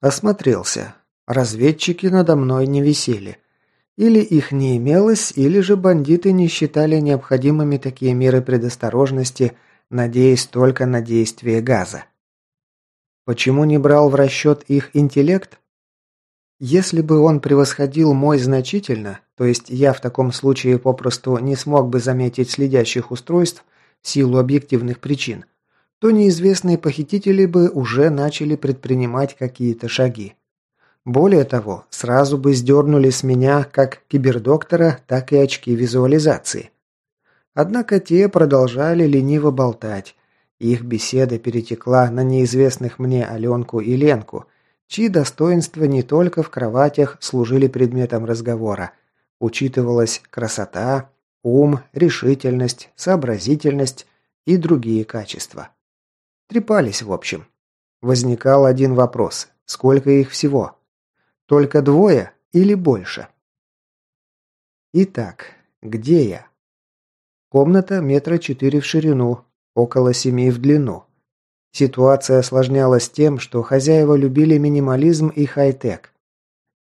Осмотрелся. Разведчики надо мной не висели. Или их не имелось, или же бандиты не считали необходимыми такие меры предосторожности, надеясь только на действие газа. Почему не брал в расчет их интеллект? Если бы он превосходил мой значительно, то есть я в таком случае попросту не смог бы заметить следящих устройств в силу объективных причин, то неизвестные похитители бы уже начали предпринимать какие-то шаги. Более того, сразу бы сдернули с меня как кибердоктора, так и очки визуализации. Однако те продолжали лениво болтать. Их беседа перетекла на неизвестных мне Аленку и Ленку, чьи достоинства не только в кроватях служили предметом разговора. Учитывалась красота, ум, решительность, сообразительность и другие качества. Трепались, в общем. Возникал один вопрос. Сколько их всего? Только двое или больше? Итак, где я? Комната метра четыре в ширину, около семи в длину. Ситуация осложнялась тем, что хозяева любили минимализм и хай-тек.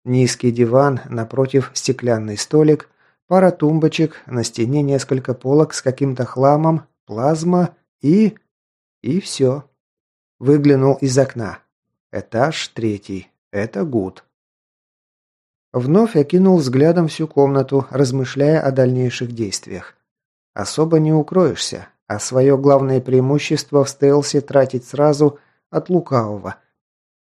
Низкий диван, напротив стеклянный столик, пара тумбочек, на стене несколько полок с каким-то хламом, плазма и... И все. Выглянул из окна. Этаж третий. Это Гуд. Вновь окинул взглядом всю комнату, размышляя о дальнейших действиях. Особо не укроешься, а свое главное преимущество в стелсе тратить сразу от лукавого.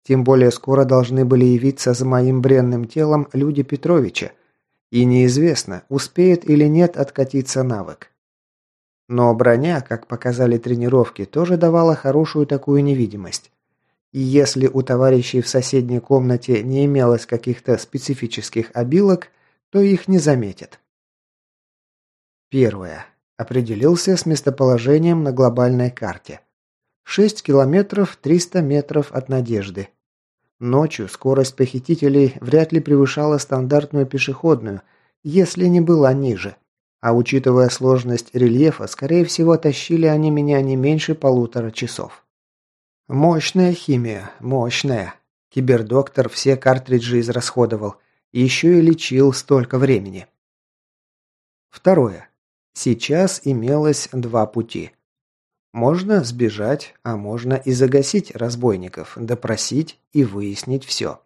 Тем более скоро должны были явиться за моим бренным телом люди Петровича, и неизвестно, успеет или нет откатиться навык. Но броня, как показали тренировки, тоже давала хорошую такую невидимость. И если у товарищей в соседней комнате не имелось каких-то специфических обилок, то их не заметят. Первое. Определился с местоположением на глобальной карте. 6 километров 300 метров от Надежды. Ночью скорость похитителей вряд ли превышала стандартную пешеходную, если не была ниже. А учитывая сложность рельефа, скорее всего, тащили они меня не меньше полутора часов. Мощная химия, мощная. Кибердоктор все картриджи израсходовал. Еще и лечил столько времени. Второе. Сейчас имелось два пути. Можно сбежать, а можно и загасить разбойников, допросить и выяснить все.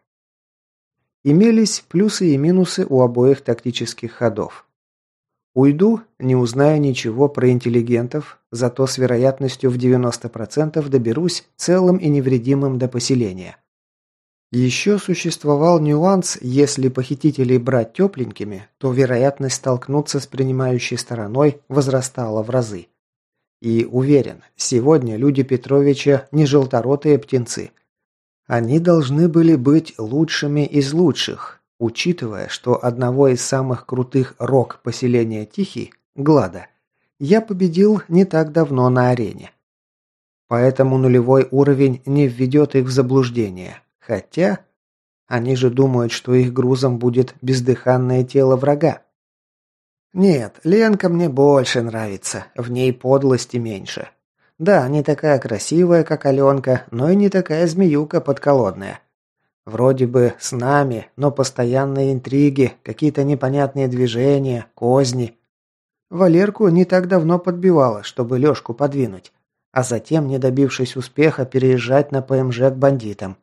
Имелись плюсы и минусы у обоих тактических ходов. Уйду, не узнаю ничего про интеллигентов, зато с вероятностью в 90% доберусь целым и невредимым до поселения. Еще существовал нюанс, если похитителей брать тепленькими, то вероятность столкнуться с принимающей стороной возрастала в разы. И уверен, сегодня люди Петровича не желторотые птенцы. Они должны были быть лучшими из лучших, Учитывая, что одного из самых крутых рок поселения Тихий, Глада, я победил не так давно на арене. Поэтому нулевой уровень не введет их в заблуждение. Хотя, они же думают, что их грузом будет бездыханное тело врага. Нет, Ленка мне больше нравится, в ней подлости меньше. Да, не такая красивая, как Аленка, но и не такая змеюка подколодная. Вроде бы с нами, но постоянные интриги, какие-то непонятные движения, козни. Валерку не так давно подбивала, чтобы Лёшку подвинуть, а затем, не добившись успеха, переезжать на ПМЖ к бандитам.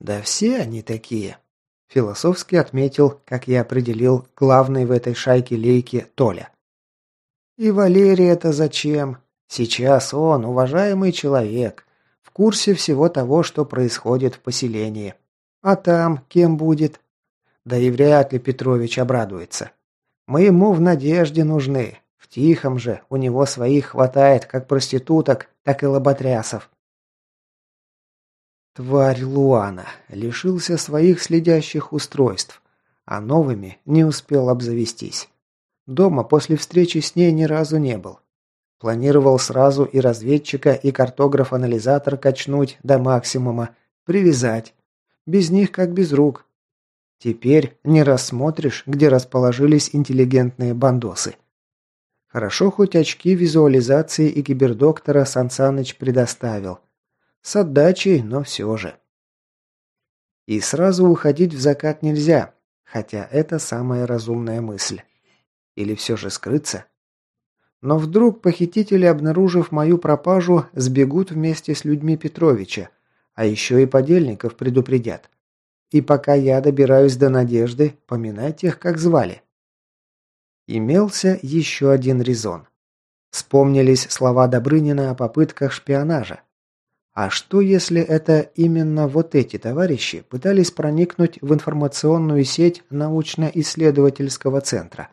«Да все они такие», – философски отметил, как я определил главный в этой шайке лейки Толя. «И Валерий это зачем? Сейчас он уважаемый человек, курсе всего того, что происходит в поселении. А там кем будет? Да и вряд ли Петрович обрадуется. Мы ему в надежде нужны. В тихом же у него своих хватает как проституток, так и лоботрясов. Тварь Луана лишился своих следящих устройств, а новыми не успел обзавестись. Дома после встречи с ней ни разу не был. Планировал сразу и разведчика, и картограф-анализатор качнуть до максимума, привязать. Без них как без рук. Теперь не рассмотришь, где расположились интеллигентные бандосы. Хорошо хоть очки визуализации и кибердоктора Сансаныч предоставил. С отдачей, но все же. И сразу уходить в закат нельзя, хотя это самая разумная мысль. Или все же скрыться? Но вдруг похитители, обнаружив мою пропажу, сбегут вместе с людьми Петровича, а еще и подельников предупредят. И пока я добираюсь до Надежды, поминать их, как звали. Имелся еще один резон. Вспомнились слова Добрынина о попытках шпионажа. А что, если это именно вот эти товарищи пытались проникнуть в информационную сеть научно-исследовательского центра?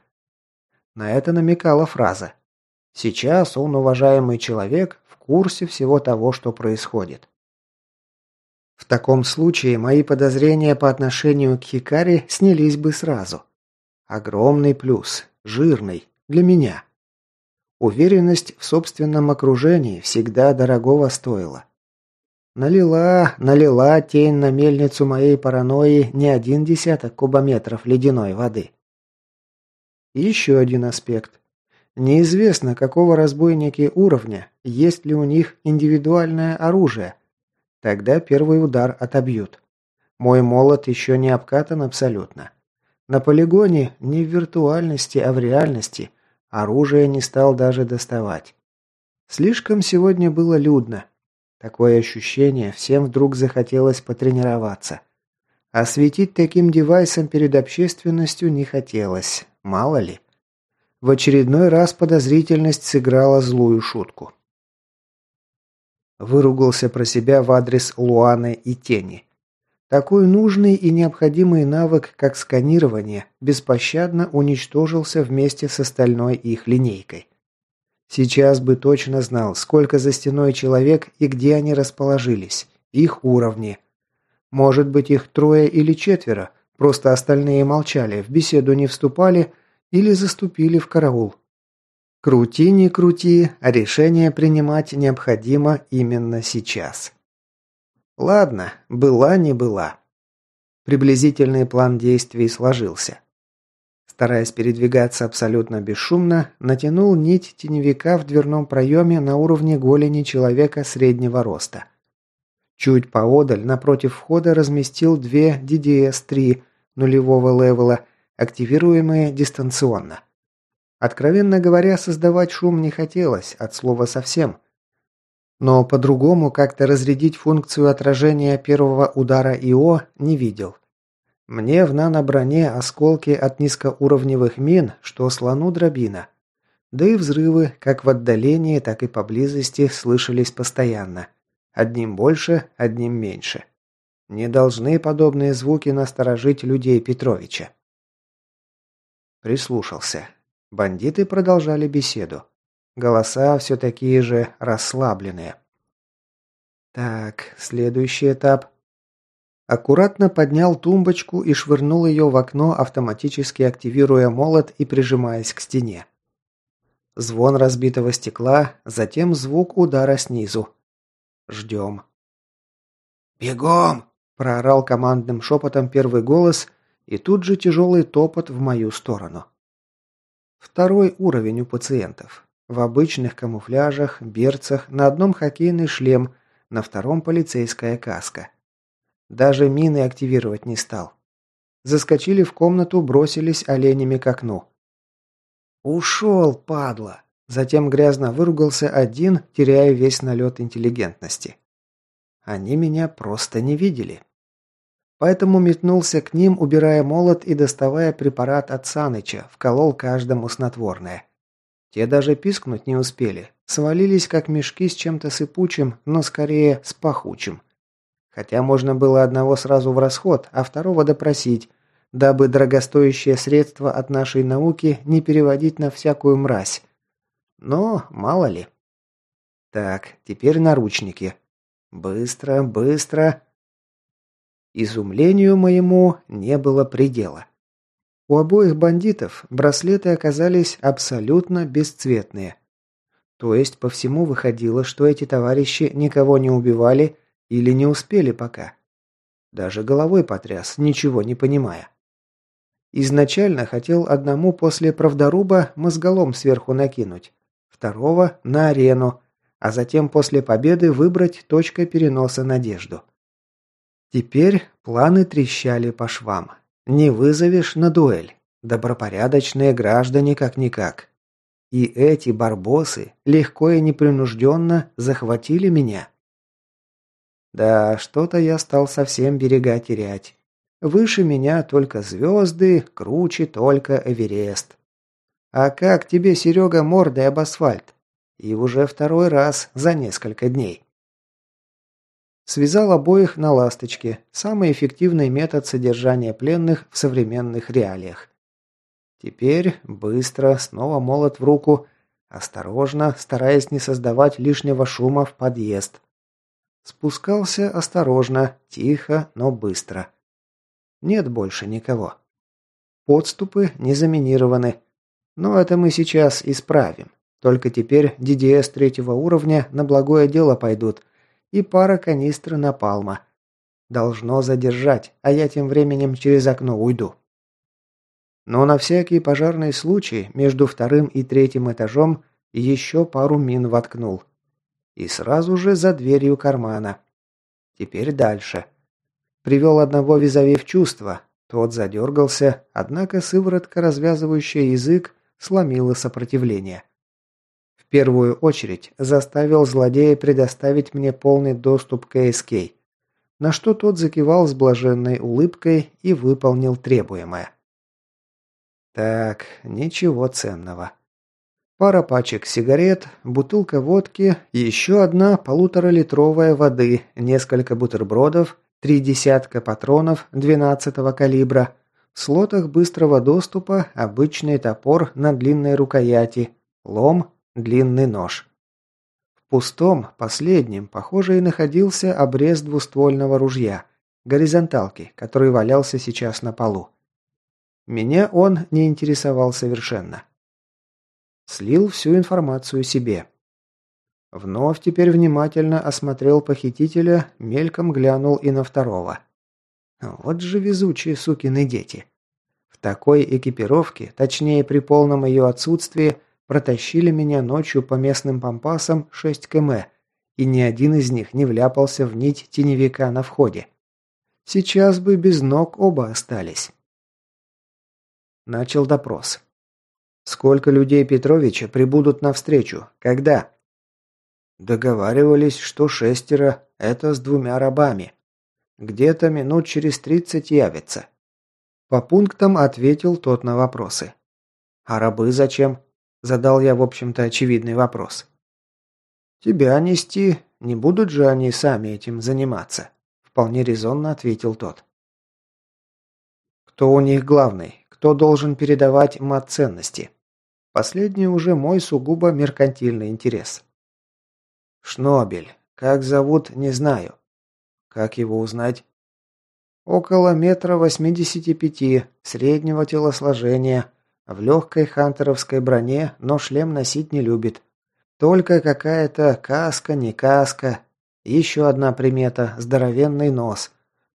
На это намекала фраза. Сейчас он, уважаемый человек, в курсе всего того, что происходит. В таком случае мои подозрения по отношению к Хикари снялись бы сразу. Огромный плюс, жирный, для меня. Уверенность в собственном окружении всегда дорогого стоила. Налила, налила тень на мельницу моей паранойи не один десяток кубометров ледяной воды. еще один аспект. Неизвестно, какого разбойники уровня, есть ли у них индивидуальное оружие. Тогда первый удар отобьют. Мой молот еще не обкатан абсолютно. На полигоне не в виртуальности, а в реальности оружие не стал даже доставать. Слишком сегодня было людно, Такое ощущение, всем вдруг захотелось потренироваться. Осветить таким девайсом перед общественностью не хотелось, мало ли. В очередной раз подозрительность сыграла злую шутку. Выругался про себя в адрес Луаны и Тени. Такой нужный и необходимый навык, как сканирование, беспощадно уничтожился вместе с остальной их линейкой. Сейчас бы точно знал, сколько за стеной человек и где они расположились, их уровни. Может быть, их трое или четверо, просто остальные молчали, в беседу не вступали или заступили в караул. Крути, не крути, а решение принимать необходимо именно сейчас. Ладно, была не была. Приблизительный план действий сложился стараясь передвигаться абсолютно бесшумно, натянул нить теневика в дверном проеме на уровне голени человека среднего роста. Чуть поодаль, напротив входа, разместил две DDS-3 нулевого левела, активируемые дистанционно. Откровенно говоря, создавать шум не хотелось, от слова совсем. Но по-другому как-то разрядить функцию отражения первого удара ИО не видел. Мне в нано-броне осколки от низкоуровневых мин, что слону дробина. Да и взрывы, как в отдалении, так и поблизости, слышались постоянно. Одним больше, одним меньше. Не должны подобные звуки насторожить людей Петровича. Прислушался. Бандиты продолжали беседу. Голоса все такие же расслабленные. Так, следующий этап Аккуратно поднял тумбочку и швырнул ее в окно, автоматически активируя молот и прижимаясь к стене. Звон разбитого стекла, затем звук удара снизу. Ждем. «Бегом!» – проорал командным шепотом первый голос, и тут же тяжелый топот в мою сторону. Второй уровень у пациентов. В обычных камуфляжах, берцах, на одном хоккейный шлем, на втором полицейская каска. Даже мины активировать не стал. Заскочили в комнату, бросились оленями к окну. «Ушел, падла!» Затем грязно выругался один, теряя весь налет интеллигентности. Они меня просто не видели. Поэтому метнулся к ним, убирая молот и доставая препарат от Саныча, вколол каждому снотворное. Те даже пискнуть не успели. Свалились, как мешки с чем-то сыпучим, но скорее с пахучим. Хотя можно было одного сразу в расход, а второго допросить, дабы дорогостоящее средство от нашей науки не переводить на всякую мразь. Но мало ли. Так, теперь наручники. Быстро, быстро. Изумлению моему не было предела. У обоих бандитов браслеты оказались абсолютно бесцветные. То есть по всему выходило, что эти товарищи никого не убивали или не успели пока? Даже головой потряс, ничего не понимая. Изначально хотел одному после правдоруба мозголом сверху накинуть, второго – на арену, а затем после победы выбрать точкой переноса надежду. Теперь планы трещали по швам. Не вызовешь на дуэль. Добропорядочные граждане как-никак. И эти барбосы легко и непринужденно захватили меня. Да, что-то я стал совсем берега терять. Выше меня только звезды, круче только Эверест. А как тебе, Серега, мордой об асфальт? И уже второй раз за несколько дней. Связал обоих на ласточке. Самый эффективный метод содержания пленных в современных реалиях. Теперь быстро, снова молот в руку, осторожно, стараясь не создавать лишнего шума в подъезд. Спускался осторожно, тихо, но быстро. Нет больше никого. Подступы не заминированы. Но это мы сейчас исправим. Только теперь DDS третьего уровня на благое дело пойдут. И пара канистр напалма. Должно задержать, а я тем временем через окно уйду. Но на всякий пожарный случай между вторым и третьим этажом еще пару мин воткнул. И сразу же за дверью кармана. Теперь дальше. Привел одного визави в чувство. Тот задергался, однако сыворотка, развязывающая язык, сломила сопротивление. Первую очередь заставил злодея предоставить мне полный доступ к ASK, на что тот закивал с блаженной улыбкой и выполнил требуемое. Так, ничего ценного. Пара пачек сигарет, бутылка водки, еще одна полуторалитровая воды, несколько бутербродов, три десятка патронов 12-го калибра, в слотах быстрого доступа обычный топор на длинной рукояти, лом, длинный нож. В пустом, последнем, похоже, и находился обрез двуствольного ружья, горизонталки, который валялся сейчас на полу. Меня он не интересовал совершенно. Слил всю информацию себе. Вновь теперь внимательно осмотрел похитителя, мельком глянул и на второго. Вот же везучие сукины дети. В такой экипировке, точнее при полном ее отсутствии, протащили меня ночью по местным пампасам 6 км, и ни один из них не вляпался в нить теневика на входе. Сейчас бы без ног оба остались. Начал допрос. Сколько людей Петровича прибудут навстречу? Когда? Договаривались, что шестеро – это с двумя рабами. Где-то минут через тридцать явится. По пунктам ответил тот на вопросы. «А рабы зачем?» – задал я, в общем-то, очевидный вопрос. «Тебя нести, не будут же они сами этим заниматься», – вполне резонно ответил тот. «Кто у них главный? Кто должен передавать мат-ценности?» Последний уже мой сугубо меркантильный интерес. Шнобель. Как зовут, не знаю. Как его узнать? Около метра восьмидесяти пяти, среднего телосложения, в легкой хантеровской броне, но шлем носить не любит. Только какая-то каска, не каска. Еще одна примета – здоровенный нос.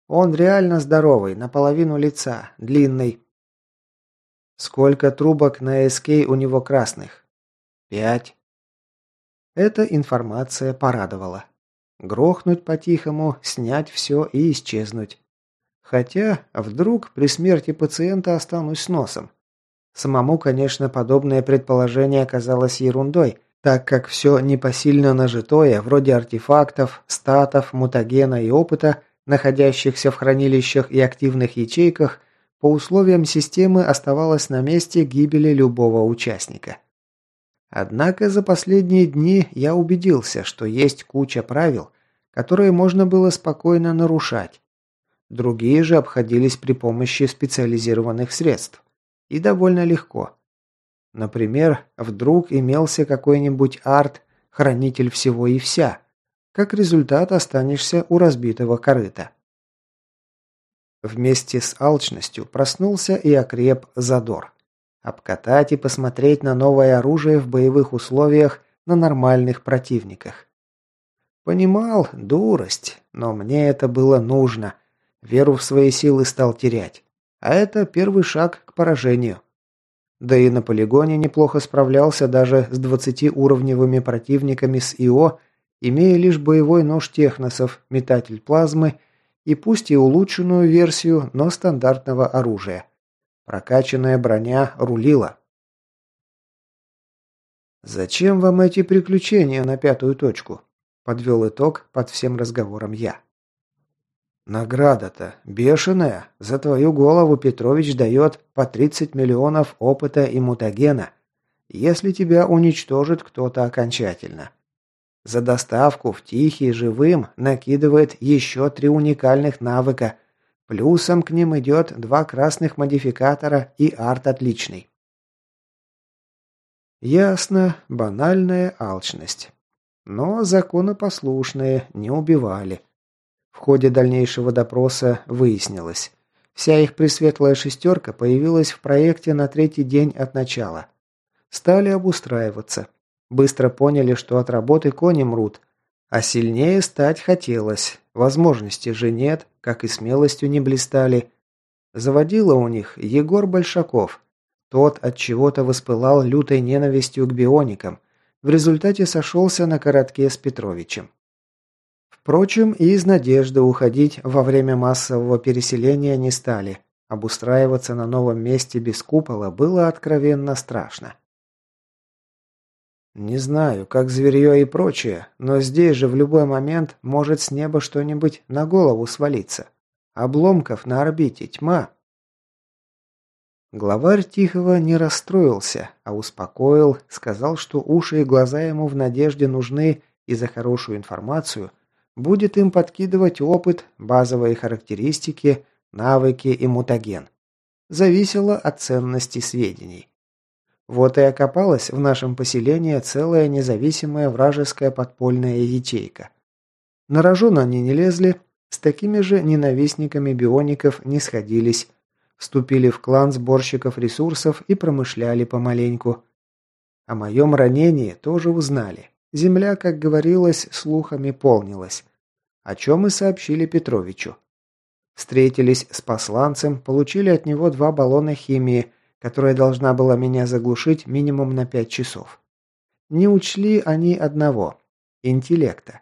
Он реально здоровый, наполовину лица, длинный. Сколько трубок на СК у него красных? Пять. Эта информация порадовала. Грохнуть по-тихому, снять все и исчезнуть. Хотя, вдруг при смерти пациента останусь с носом. Самому, конечно, подобное предположение оказалось ерундой, так как все непосильно нажитое, вроде артефактов, статов, мутагена и опыта, находящихся в хранилищах и активных ячейках, по условиям системы оставалась на месте гибели любого участника. Однако за последние дни я убедился, что есть куча правил, которые можно было спокойно нарушать. Другие же обходились при помощи специализированных средств. И довольно легко. Например, вдруг имелся какой-нибудь арт, хранитель всего и вся. Как результат останешься у разбитого корыта. Вместе с алчностью проснулся и окреп задор. Обкатать и посмотреть на новое оружие в боевых условиях на нормальных противниках. Понимал, дурость, но мне это было нужно. Веру в свои силы стал терять. А это первый шаг к поражению. Да и на полигоне неплохо справлялся даже с 20-уровневыми противниками с ИО, имея лишь боевой нож техносов, метатель плазмы и пусть и улучшенную версию, но стандартного оружия. Прокачанная броня рулила. «Зачем вам эти приключения на пятую точку?» – подвел итог под всем разговором я. «Награда-то бешеная. За твою голову Петрович дает по 30 миллионов опыта и мутагена, если тебя уничтожит кто-то окончательно. За доставку в Тихий живым накидывает еще три уникальных навыка. Плюсом к ним идет два красных модификатора и арт отличный. Ясно, банальная алчность. Но законопослушные не убивали. В ходе дальнейшего допроса выяснилось. Вся их пресветлая шестерка появилась в проекте на третий день от начала. Стали обустраиваться. Быстро поняли, что от работы кони мрут. А сильнее стать хотелось. Возможности же нет, как и смелостью не блистали. Заводила у них Егор Большаков. Тот от чего-то воспылал лютой ненавистью к бионикам. В результате сошелся на коротке с Петровичем. Впрочем, и из надежды уходить во время массового переселения не стали. Обустраиваться на новом месте без купола было откровенно страшно. Не знаю, как зверье и прочее, но здесь же в любой момент может с неба что-нибудь на голову свалиться. Обломков на орбите тьма. Главарь Тихого не расстроился, а успокоил, сказал, что уши и глаза ему в надежде нужны и за хорошую информацию будет им подкидывать опыт, базовые характеристики, навыки и мутаген. Зависело от ценности сведений. Вот и окопалась в нашем поселении целая независимая вражеская подпольная ячейка. На рожон они не лезли, с такими же ненавистниками биоников не сходились, вступили в клан сборщиков ресурсов и промышляли помаленьку. О моем ранении тоже узнали. Земля, как говорилось, слухами полнилась. О чем и сообщили Петровичу. Встретились с посланцем, получили от него два баллона химии – которая должна была меня заглушить минимум на пять часов. Не учли они одного – интеллекта.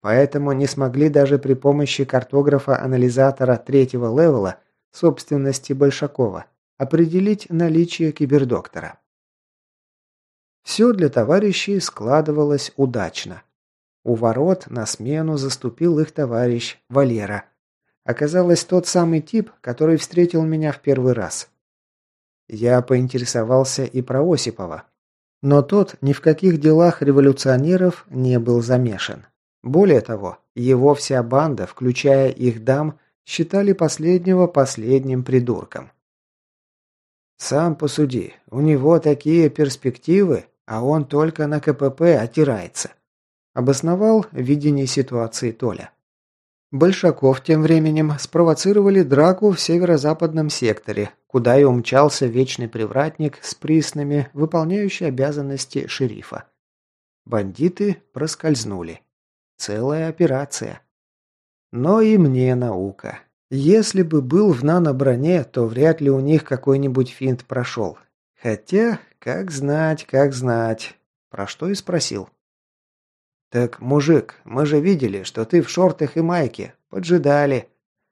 Поэтому не смогли даже при помощи картографа-анализатора третьего левела собственности Большакова определить наличие кибердоктора. Все для товарищей складывалось удачно. У ворот на смену заступил их товарищ Валера. Оказалось тот самый тип, который встретил меня в первый раз. Я поинтересовался и про Осипова. Но тот ни в каких делах революционеров не был замешан. Более того, его вся банда, включая их дам, считали последнего последним придурком. «Сам посуди, у него такие перспективы, а он только на КПП отирается», обосновал видение ситуации Толя. Большаков тем временем спровоцировали драку в северо-западном секторе, куда и умчался вечный привратник с приснами, выполняющий обязанности шерифа. Бандиты проскользнули. Целая операция. Но и мне наука. Если бы был в нано-броне, то вряд ли у них какой-нибудь финт прошел. Хотя, как знать, как знать. Про что и спросил. «Так, мужик, мы же видели, что ты в шортах и майке. Поджидали.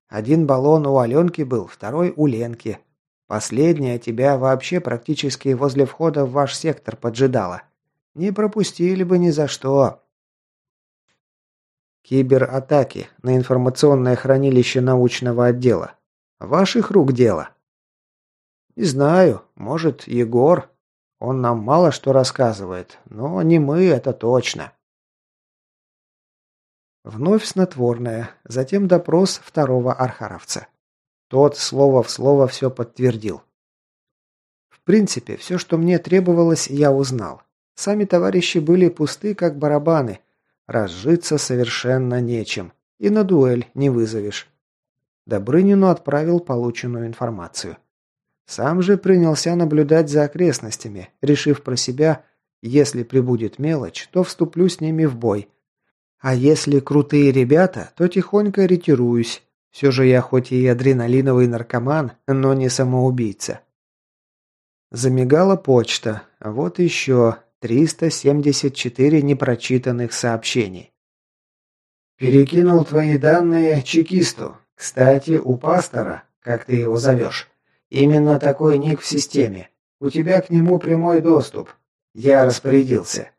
Один баллон у Аленки был, второй у Ленки. Последняя тебя вообще практически возле входа в ваш сектор поджидала. Не пропустили бы ни за что». Кибератаки на информационное хранилище научного отдела. Ваших рук дело. Не знаю, может, Егор. Он нам мало что рассказывает, но не мы, это точно. Вновь снотворное, затем допрос второго архаровца. Тот слово в слово все подтвердил. В принципе, все, что мне требовалось, я узнал. Сами товарищи были пусты, как барабаны. Разжиться совершенно нечем. И на дуэль не вызовешь. Добрынину отправил полученную информацию. Сам же принялся наблюдать за окрестностями, решив про себя, если прибудет мелочь, то вступлю с ними в бой – а если крутые ребята, то тихонько ретируюсь. Все же я хоть и адреналиновый наркоман, но не самоубийца. Замигала почта. Вот еще 374 непрочитанных сообщений. «Перекинул твои данные чекисту. Кстати, у пастора, как ты его зовешь, именно такой ник в системе. У тебя к нему прямой доступ. Я распорядился.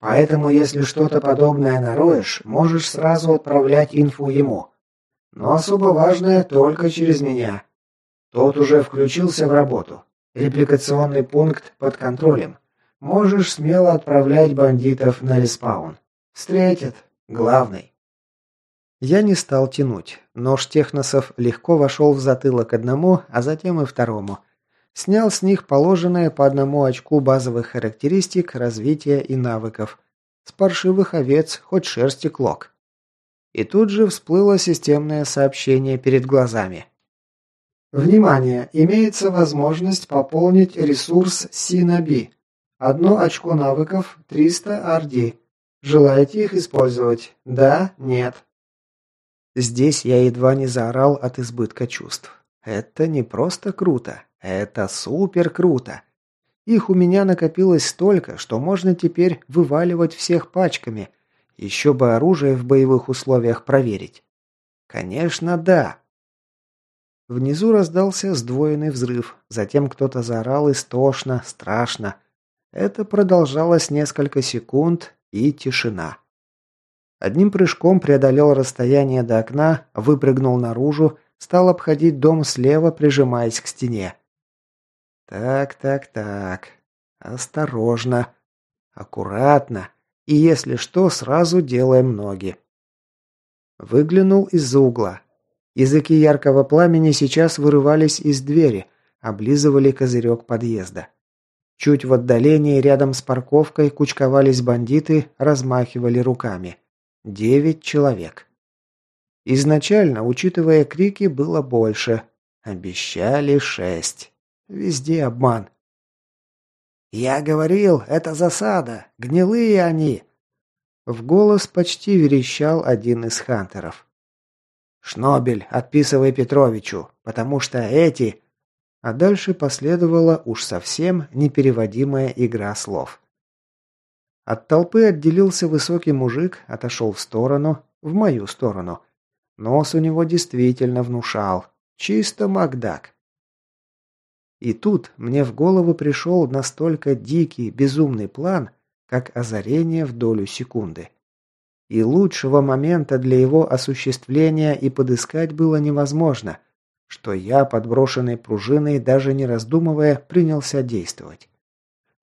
Поэтому, если что-то подобное нароешь, можешь сразу отправлять инфу ему. Но особо важное только через меня. Тот уже включился в работу. Репликационный пункт под контролем. Можешь смело отправлять бандитов на респаун. Встретят. Главный. Я не стал тянуть. Нож техносов легко вошел в затылок одному, а затем и второму. Снял с них положенное по одному очку базовых характеристик развития и навыков. С паршивых овец хоть шерсти клок. И тут же всплыло системное сообщение перед глазами. Внимание! Имеется возможность пополнить ресурс Синаби. Одно очко навыков 300 RD. Желаете их использовать? Да? Нет? Здесь я едва не заорал от избытка чувств. Это не просто круто, это супер круто. Их у меня накопилось столько, что можно теперь вываливать всех пачками. Еще бы оружие в боевых условиях проверить. Конечно, да. Внизу раздался сдвоенный взрыв, затем кто-то заорал истошно, страшно. Это продолжалось несколько секунд и тишина. Одним прыжком преодолел расстояние до окна, выпрыгнул наружу, стал обходить дом слева, прижимаясь к стене. Так, так, так. Осторожно. Аккуратно. И если что, сразу делаем ноги. Выглянул из-за угла. Языки яркого пламени сейчас вырывались из двери, облизывали козырек подъезда. Чуть в отдалении, рядом с парковкой, кучковались бандиты, размахивали руками. Девять человек. Изначально, учитывая крики, было больше. Обещали шесть. Везде обман. «Я говорил, это засада! Гнилые они!» В голос почти верещал один из хантеров. «Шнобель, отписывай Петровичу, потому что эти...» А дальше последовала уж совсем непереводимая игра слов. От толпы отделился высокий мужик, отошел в сторону, в мою сторону. Нос у него действительно внушал. Чисто Макдак. И тут мне в голову пришел настолько дикий, безумный план, как озарение в долю секунды. И лучшего момента для его осуществления и подыскать было невозможно, что я, подброшенной пружиной, даже не раздумывая, принялся действовать.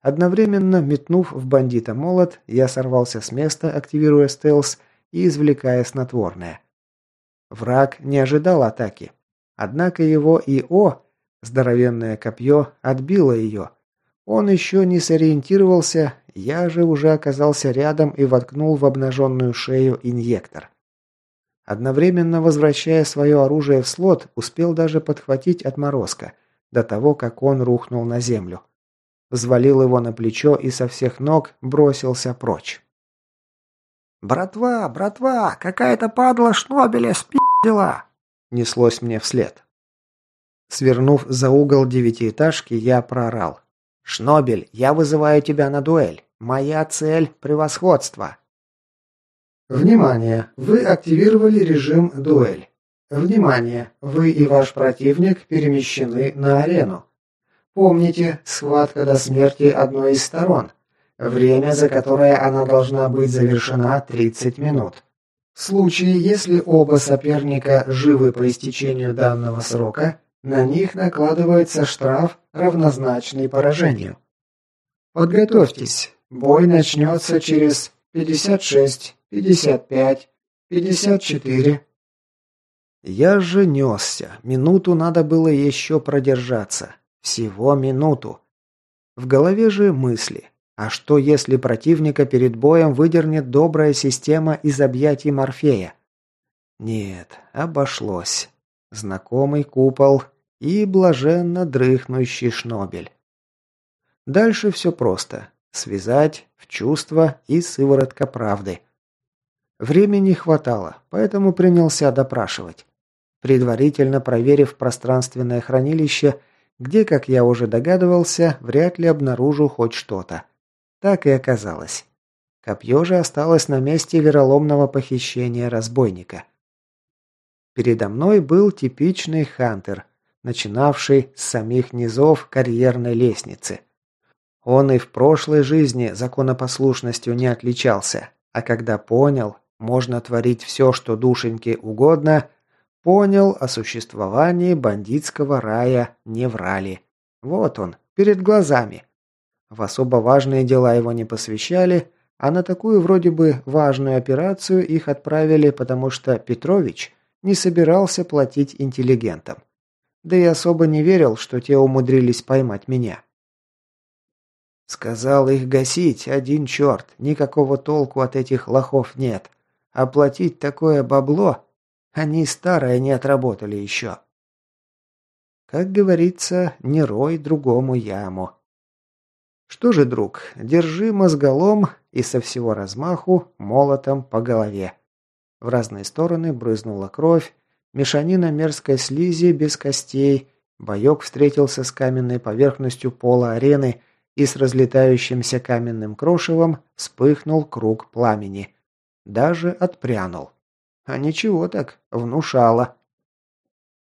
Одновременно метнув в бандита молот, я сорвался с места, активируя стелс и извлекая снотворное. Враг не ожидал атаки. Однако его ИО, здоровенное копье, отбило ее. Он еще не сориентировался, я же уже оказался рядом и воткнул в обнаженную шею инъектор. Одновременно возвращая свое оружие в слот, успел даже подхватить отморозка, до того, как он рухнул на землю взвалил его на плечо и со всех ног бросился прочь. «Братва, братва, какая-то падла Шнобеля спи***дила!» неслось мне вслед. Свернув за угол девятиэтажки, я прорал. «Шнобель, я вызываю тебя на дуэль. Моя цель – превосходство». Внимание! Вы активировали режим дуэль. Внимание! Вы и ваш противник перемещены на арену. Помните, схватка до смерти одной из сторон. Время, за которое она должна быть завершена, 30 минут. В случае, если оба соперника живы по истечению данного срока, на них накладывается штраф, равнозначный поражению. Подготовьтесь. Бой начнется через 56, 55, 54. Я же несся. Минуту надо было еще продержаться. Всего минуту. В голове же мысли. А что, если противника перед боем выдернет добрая система из объятий Морфея? Нет, обошлось. Знакомый купол и блаженно дрыхнущий шнобель. Дальше все просто. Связать, в чувство и сыворотка правды. Времени хватало, поэтому принялся допрашивать. Предварительно проверив пространственное хранилище, где, как я уже догадывался, вряд ли обнаружу хоть что-то. Так и оказалось. Копье же осталось на месте вероломного похищения разбойника. Передо мной был типичный хантер, начинавший с самих низов карьерной лестницы. Он и в прошлой жизни законопослушностью не отличался, а когда понял, можно творить все, что душеньке угодно, понял о существовании бандитского рая не врали. Вот он, перед глазами. В особо важные дела его не посвящали, а на такую вроде бы важную операцию их отправили, потому что Петрович не собирался платить интеллигентам. Да и особо не верил, что те умудрились поймать меня. Сказал их гасить, один черт, никакого толку от этих лохов нет. Оплатить такое бабло? Они старое не отработали еще. Как говорится, не рой другому яму. Что же, друг, держи мозголом и со всего размаху молотом по голове. В разные стороны брызнула кровь, мешанина мерзкой слизи без костей, боек встретился с каменной поверхностью пола арены и с разлетающимся каменным крошевом вспыхнул круг пламени. Даже отпрянул. А ничего так, внушало.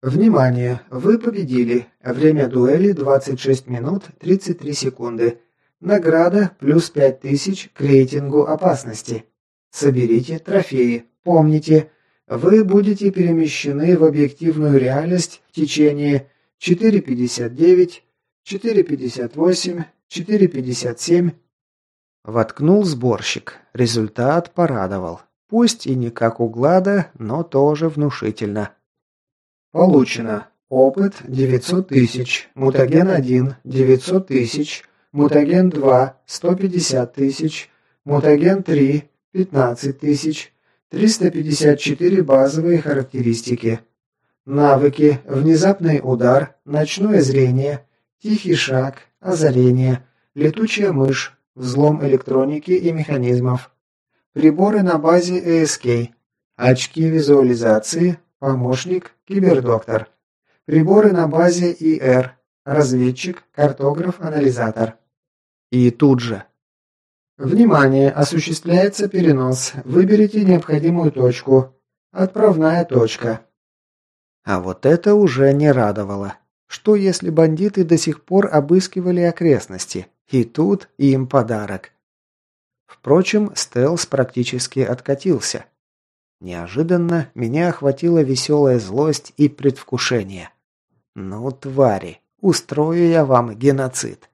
Внимание! Вы победили. Время дуэли 26 минут 33 секунды. Награда плюс 5000 к рейтингу опасности. Соберите трофеи. Помните, вы будете перемещены в объективную реальность в течение 4.59, 4.58, 4.57. Воткнул сборщик. Результат порадовал. Пусть и не как у Глада, но тоже внушительно. Получено. Опыт 900 тысяч. Мутаген 1 900 тысяч. Мутаген 2 150 тысяч. Мутаген 3 15 тысяч. 354 базовые характеристики. Навыки. Внезапный удар. Ночное зрение. Тихий шаг. Озарение. Летучая мышь. Взлом электроники и механизмов. Приборы на базе ASK. Очки визуализации. Помощник, кибердоктор. Приборы на базе ИР. Разведчик, картограф, анализатор. И тут же. Внимание! Осуществляется перенос. Выберите необходимую точку. Отправная точка. А вот это уже не радовало. Что если бандиты до сих пор обыскивали окрестности? И тут им подарок. Впрочем, стелс практически откатился. Неожиданно меня охватила веселая злость и предвкушение. «Ну, твари, устрою я вам геноцид!»